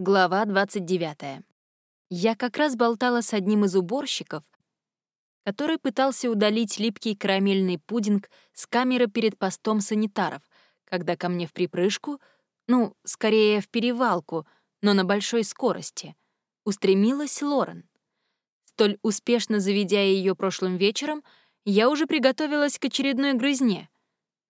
Глава 29. Я как раз болтала с одним из уборщиков, который пытался удалить липкий карамельный пудинг с камеры перед постом санитаров, когда ко мне в припрыжку, ну, скорее в перевалку, но на большой скорости, устремилась Лорен. Столь успешно заведя ее прошлым вечером, я уже приготовилась к очередной грызне,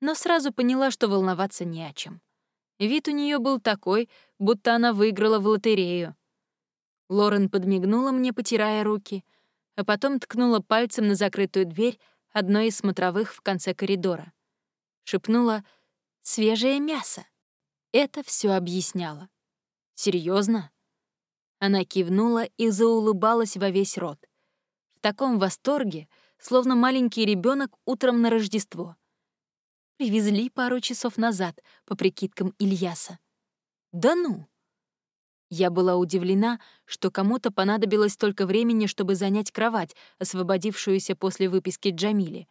но сразу поняла, что волноваться не о чем. Вид у нее был такой, будто она выиграла в лотерею. Лорен подмигнула мне, потирая руки, а потом ткнула пальцем на закрытую дверь одной из смотровых в конце коридора. Шепнула «свежее мясо». Это все объясняло. Серьезно? Она кивнула и заулыбалась во весь рот. В таком восторге, словно маленький ребенок утром на Рождество — Привезли пару часов назад, по прикидкам Ильяса. Да ну! Я была удивлена, что кому-то понадобилось столько времени, чтобы занять кровать, освободившуюся после выписки Джамили.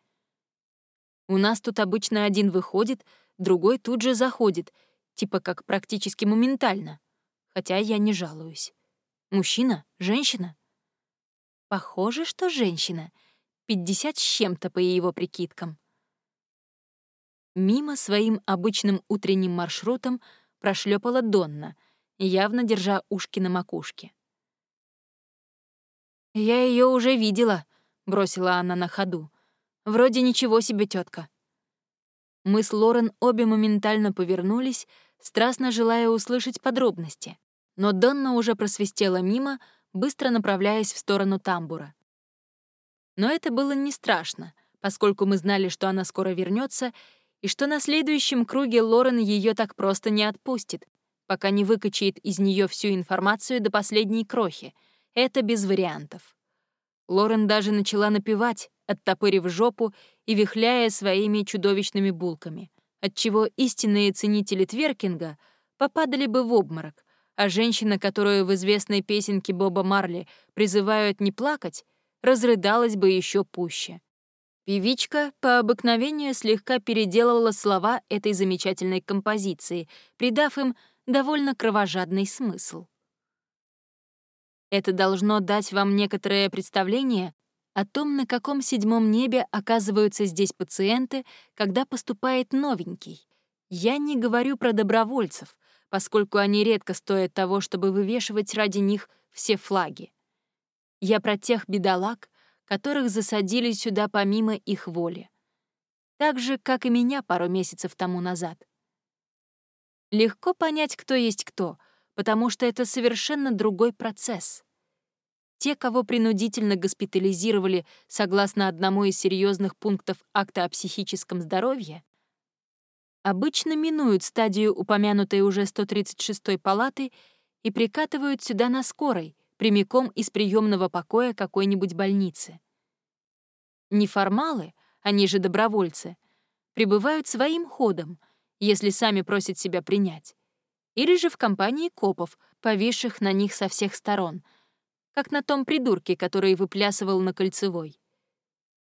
У нас тут обычно один выходит, другой тут же заходит, типа как практически моментально. Хотя я не жалуюсь. Мужчина? Женщина? Похоже, что женщина. Пятьдесят с чем-то по его прикидкам. Мимо своим обычным утренним маршрутом прошлепала Донна, явно держа ушки на макушке. «Я ее уже видела», — бросила она на ходу. «Вроде ничего себе, тетка. Мы с Лорен обе моментально повернулись, страстно желая услышать подробности, но Донна уже просвистела мимо, быстро направляясь в сторону тамбура. Но это было не страшно, поскольку мы знали, что она скоро вернется и что на следующем круге Лорен ее так просто не отпустит, пока не выкачает из нее всю информацию до последней крохи. Это без вариантов. Лорен даже начала напевать, оттопырив жопу и вихляя своими чудовищными булками, отчего истинные ценители тверкинга попадали бы в обморок, а женщина, которую в известной песенке Боба Марли призывают не плакать, разрыдалась бы еще пуще. Певичка по обыкновению слегка переделала слова этой замечательной композиции, придав им довольно кровожадный смысл. Это должно дать вам некоторое представление о том, на каком седьмом небе оказываются здесь пациенты, когда поступает новенький. Я не говорю про добровольцев, поскольку они редко стоят того, чтобы вывешивать ради них все флаги. Я про тех бедолаг, которых засадили сюда помимо их воли. Так же, как и меня пару месяцев тому назад. Легко понять, кто есть кто, потому что это совершенно другой процесс. Те, кого принудительно госпитализировали согласно одному из серьезных пунктов акта о психическом здоровье, обычно минуют стадию упомянутой уже 136-й палаты и прикатывают сюда на скорой — прямиком из приемного покоя какой-нибудь больницы. Неформалы, они же добровольцы, прибывают своим ходом, если сами просят себя принять, или же в компании копов, повисших на них со всех сторон, как на том придурке, который выплясывал на кольцевой.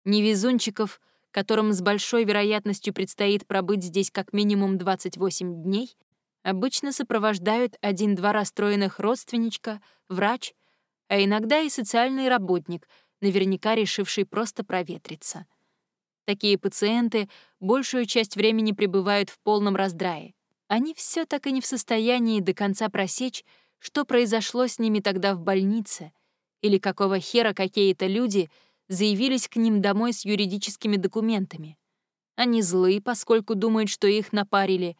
Невезунчиков, которым с большой вероятностью предстоит пробыть здесь как минимум 28 дней, обычно сопровождают один-два расстроенных родственничка, врач, а иногда и социальный работник, наверняка решивший просто проветриться. Такие пациенты большую часть времени пребывают в полном раздрае. Они все так и не в состоянии до конца просечь, что произошло с ними тогда в больнице, или какого хера какие-то люди заявились к ним домой с юридическими документами. Они злые, поскольку думают, что их напарили,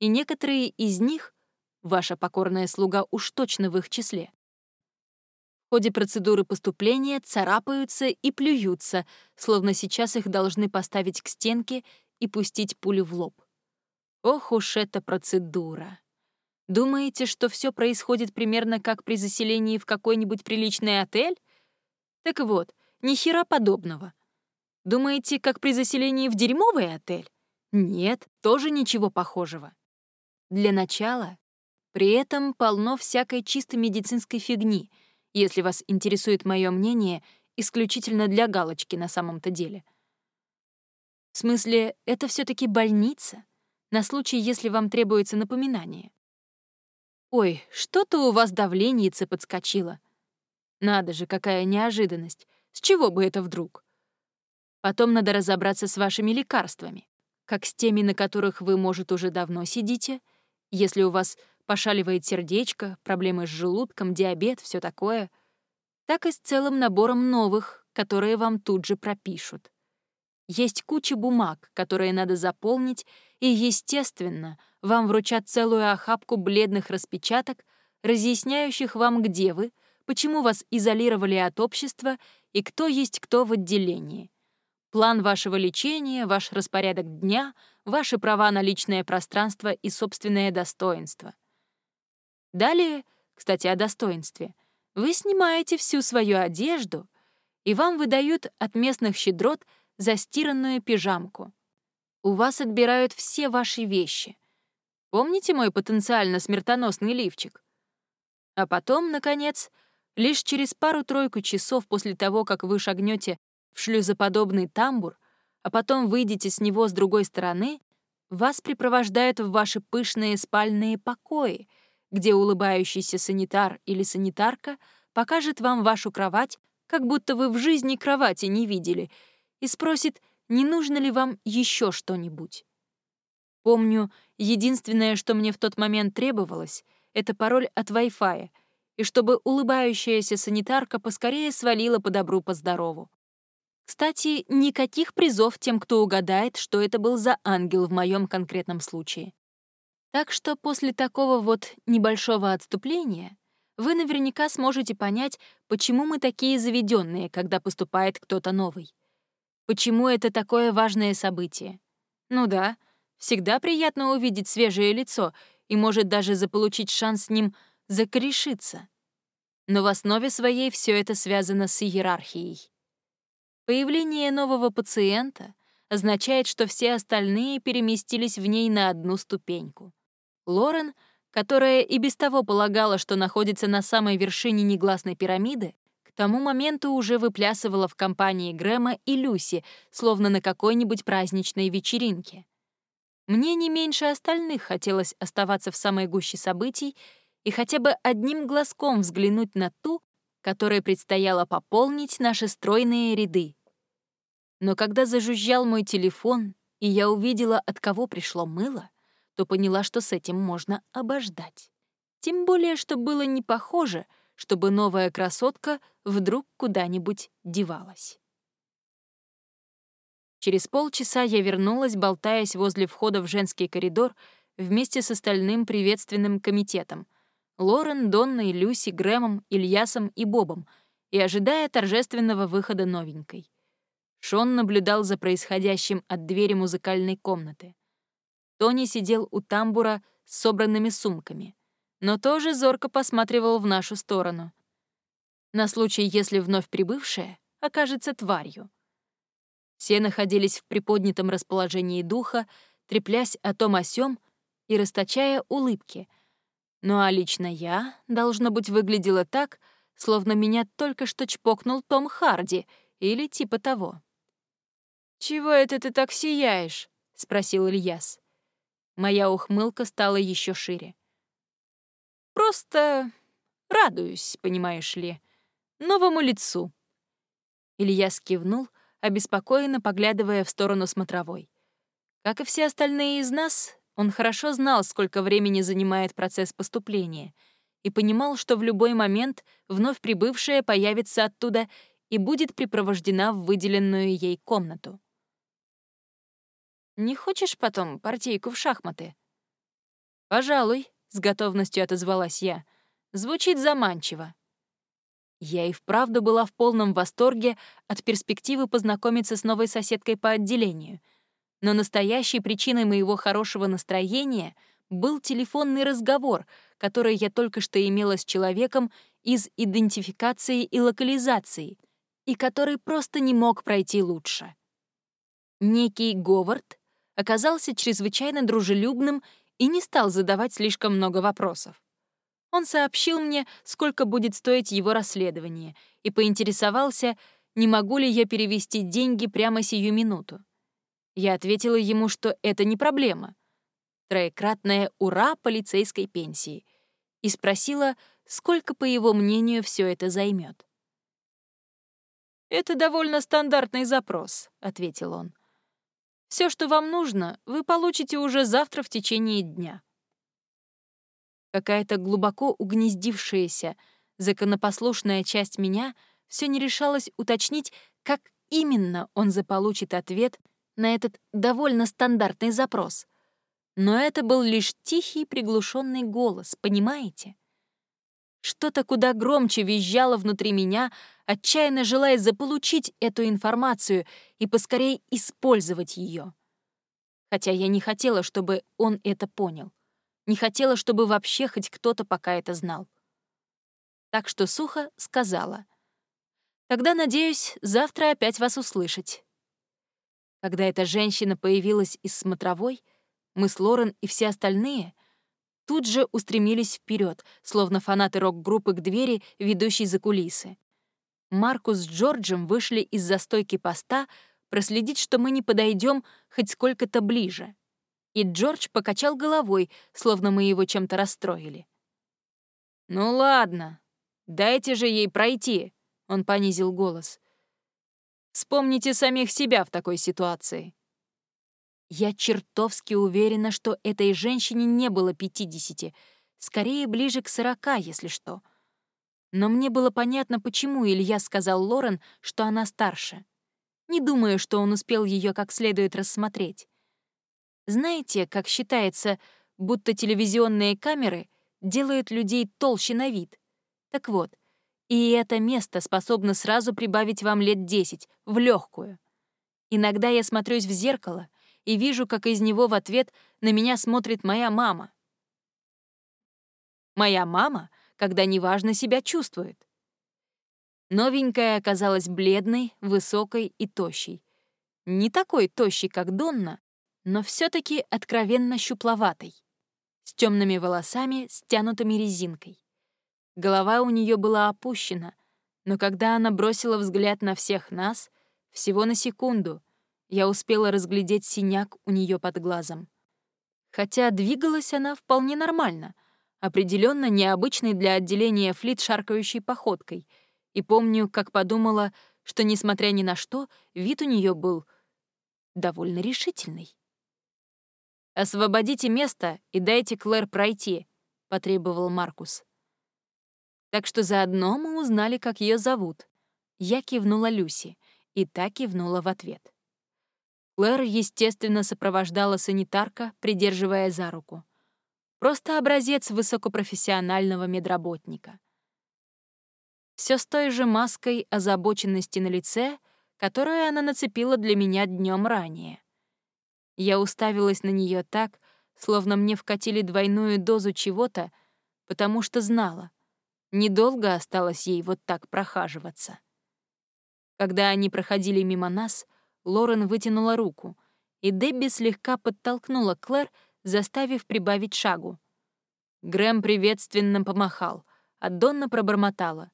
и некоторые из них, ваша покорная слуга уж точно в их числе, в ходе процедуры поступления царапаются и плюются, словно сейчас их должны поставить к стенке и пустить пулю в лоб. Ох уж эта процедура. Думаете, что все происходит примерно как при заселении в какой-нибудь приличный отель? Так вот, ни хера подобного. Думаете, как при заселении в дерьмовый отель? Нет, тоже ничего похожего. Для начала, при этом полно всякой чисто медицинской фигни — если вас интересует мое мнение, исключительно для галочки на самом-то деле. В смысле, это все таки больница, на случай, если вам требуется напоминание. «Ой, что-то у вас давленице подскочило. Надо же, какая неожиданность. С чего бы это вдруг? Потом надо разобраться с вашими лекарствами. Как с теми, на которых вы, может, уже давно сидите, если у вас пошаливает сердечко, проблемы с желудком, диабет, все такое, так и с целым набором новых, которые вам тут же пропишут. Есть куча бумаг, которые надо заполнить, и, естественно, вам вручат целую охапку бледных распечаток, разъясняющих вам, где вы, почему вас изолировали от общества и кто есть кто в отделении. План вашего лечения, ваш распорядок дня, ваши права на личное пространство и собственное достоинство. Далее, кстати, о достоинстве, вы снимаете всю свою одежду, и вам выдают от местных щедрот застиранную пижамку. У вас отбирают все ваши вещи. Помните мой потенциально смертоносный лифчик? А потом, наконец, лишь через пару-тройку часов после того, как вы шагнете в шлюзоподобный тамбур, а потом выйдете с него с другой стороны, вас припровождают в ваши пышные спальные покои, где улыбающийся санитар или санитарка покажет вам вашу кровать, как будто вы в жизни кровати не видели, и спросит, не нужно ли вам еще что-нибудь. Помню, единственное, что мне в тот момент требовалось, это пароль от Wi-Fi, и чтобы улыбающаяся санитарка поскорее свалила по добру, по здорову. Кстати, никаких призов тем, кто угадает, что это был за ангел в моем конкретном случае. Так что после такого вот небольшого отступления вы наверняка сможете понять, почему мы такие заведенные, когда поступает кто-то новый. Почему это такое важное событие? Ну да, всегда приятно увидеть свежее лицо и, может, даже заполучить шанс с ним закорешиться. Но в основе своей все это связано с иерархией. Появление нового пациента означает, что все остальные переместились в ней на одну ступеньку. Лорен, которая и без того полагала, что находится на самой вершине негласной пирамиды, тому моменту уже выплясывала в компании Грэма и Люси, словно на какой-нибудь праздничной вечеринке. Мне не меньше остальных хотелось оставаться в самой гуще событий и хотя бы одним глазком взглянуть на ту, которой предстояло пополнить наши стройные ряды. Но когда зажужжал мой телефон, и я увидела, от кого пришло мыло, то поняла, что с этим можно обождать. Тем более, что было не похоже — чтобы новая красотка вдруг куда-нибудь девалась. Через полчаса я вернулась, болтаясь возле входа в женский коридор вместе с остальным приветственным комитетом — Лорен, Донной, Люси, Грэмом, Ильясом и Бобом, и ожидая торжественного выхода новенькой. Шон наблюдал за происходящим от двери музыкальной комнаты. Тони сидел у тамбура с собранными сумками но тоже зорко посматривал в нашу сторону. На случай, если вновь прибывшая окажется тварью. Все находились в приподнятом расположении духа, треплясь о том о сём и расточая улыбки. Ну а лично я, должно быть, выглядела так, словно меня только что чпокнул Том Харди или типа того. «Чего это ты так сияешь?» — спросил Ильяс. Моя ухмылка стала еще шире. Просто радуюсь, понимаешь ли, новому лицу». Илья скивнул, обеспокоенно поглядывая в сторону смотровой. Как и все остальные из нас, он хорошо знал, сколько времени занимает процесс поступления, и понимал, что в любой момент вновь прибывшая появится оттуда и будет припровождена в выделенную ей комнату. «Не хочешь потом партийку в шахматы?» «Пожалуй», — с готовностью отозвалась я. «Звучит заманчиво». Я и вправду была в полном восторге от перспективы познакомиться с новой соседкой по отделению. Но настоящей причиной моего хорошего настроения был телефонный разговор, который я только что имела с человеком из идентификации и локализации, и который просто не мог пройти лучше. Некий Говард оказался чрезвычайно дружелюбным и не стал задавать слишком много вопросов. Он сообщил мне, сколько будет стоить его расследование, и поинтересовался, не могу ли я перевести деньги прямо сию минуту. Я ответила ему, что это не проблема. Троекратное «Ура!» полицейской пенсии. и спросила, сколько, по его мнению, все это займет. «Это довольно стандартный запрос», — ответил он. Все, что вам нужно, вы получите уже завтра в течение дня». Какая-то глубоко угнездившаяся, законопослушная часть меня все не решалась уточнить, как именно он заполучит ответ на этот довольно стандартный запрос. Но это был лишь тихий приглушенный голос, понимаете? Что-то куда громче визжало внутри меня, отчаянно желая заполучить эту информацию и поскорее использовать ее. Хотя я не хотела, чтобы он это понял. Не хотела, чтобы вообще хоть кто-то пока это знал. Так что сухо сказала. «Тогда, надеюсь, завтра опять вас услышать». Когда эта женщина появилась из смотровой, мы с Лорен и все остальные тут же устремились вперед, словно фанаты рок-группы к двери, ведущей за кулисы. Маркус с Джорджем вышли из застойки поста проследить, что мы не подойдем хоть сколько-то ближе. И Джордж покачал головой, словно мы его чем-то расстроили. «Ну ладно, дайте же ей пройти», — он понизил голос. «Вспомните самих себя в такой ситуации». Я чертовски уверена, что этой женщине не было пятидесяти, скорее ближе к сорока, если что. Но мне было понятно, почему Илья сказал Лорен, что она старше. Не думаю, что он успел ее как следует рассмотреть. Знаете, как считается, будто телевизионные камеры делают людей толще на вид? Так вот, и это место способно сразу прибавить вам лет десять, в легкую. Иногда я смотрюсь в зеркало — и вижу, как из него в ответ на меня смотрит моя мама. Моя мама, когда неважно себя чувствует. Новенькая оказалась бледной, высокой и тощей. Не такой тощей, как Донна, но все таки откровенно щупловатой, с темными волосами, стянутыми резинкой. Голова у нее была опущена, но когда она бросила взгляд на всех нас, всего на секунду, я успела разглядеть синяк у нее под глазом. Хотя двигалась она вполне нормально, определенно необычной для отделения флит шаркающей походкой, и помню, как подумала, что, несмотря ни на что, вид у нее был довольно решительный. «Освободите место и дайте Клэр пройти», — потребовал Маркус. Так что заодно мы узнали, как ее зовут. Я кивнула Люси, и та кивнула в ответ. Клэр, естественно, сопровождала санитарка, придерживая за руку. Просто образец высокопрофессионального медработника. Все с той же маской озабоченности на лице, которую она нацепила для меня днем ранее. Я уставилась на нее так, словно мне вкатили двойную дозу чего-то, потому что знала, недолго осталось ей вот так прохаживаться. Когда они проходили мимо нас — Лорен вытянула руку, и Дебби слегка подтолкнула Клэр, заставив прибавить шагу. Грэм приветственно помахал, а Донна пробормотала.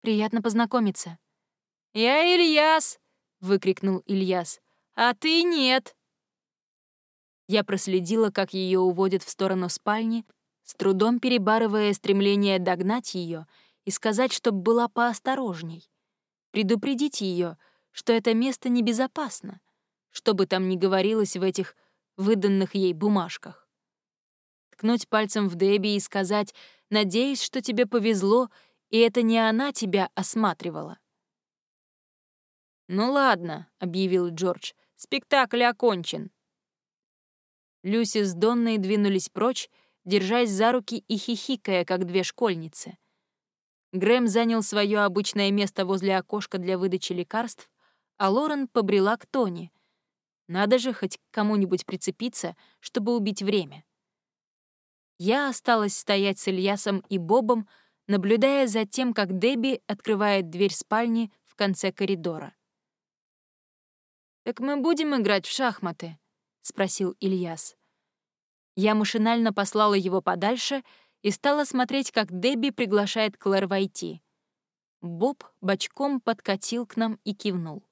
«Приятно познакомиться». «Я Ильяс!» — выкрикнул Ильяс. «А ты нет!» Я проследила, как ее уводят в сторону спальни, с трудом перебарывая стремление догнать ее и сказать, чтобы была поосторожней. Предупредить ее — что это место небезопасно, что бы там ни говорилось в этих выданных ей бумажках. Ткнуть пальцем в Дебби и сказать «Надеюсь, что тебе повезло, и это не она тебя осматривала». «Ну ладно», — объявил Джордж, — «спектакль окончен». Люси с Донной двинулись прочь, держась за руки и хихикая, как две школьницы. Грэм занял свое обычное место возле окошка для выдачи лекарств, а Лорен побрела к Тони. Надо же хоть к кому-нибудь прицепиться, чтобы убить время. Я осталась стоять с Ильясом и Бобом, наблюдая за тем, как Дебби открывает дверь спальни в конце коридора. «Так мы будем играть в шахматы?» — спросил Ильяс. Я машинально послала его подальше и стала смотреть, как Дебби приглашает Клэр войти. Боб бочком подкатил к нам и кивнул.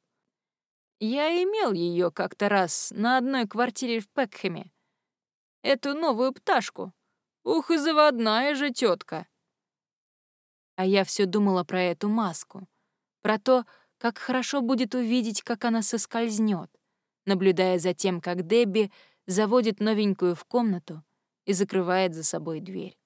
Я имел ее как-то раз на одной квартире в Пекхэме. Эту новую пташку. Ух и заводная же тетка. А я все думала про эту маску, про то, как хорошо будет увидеть, как она соскользнет, наблюдая за тем, как Дебби заводит новенькую в комнату и закрывает за собой дверь.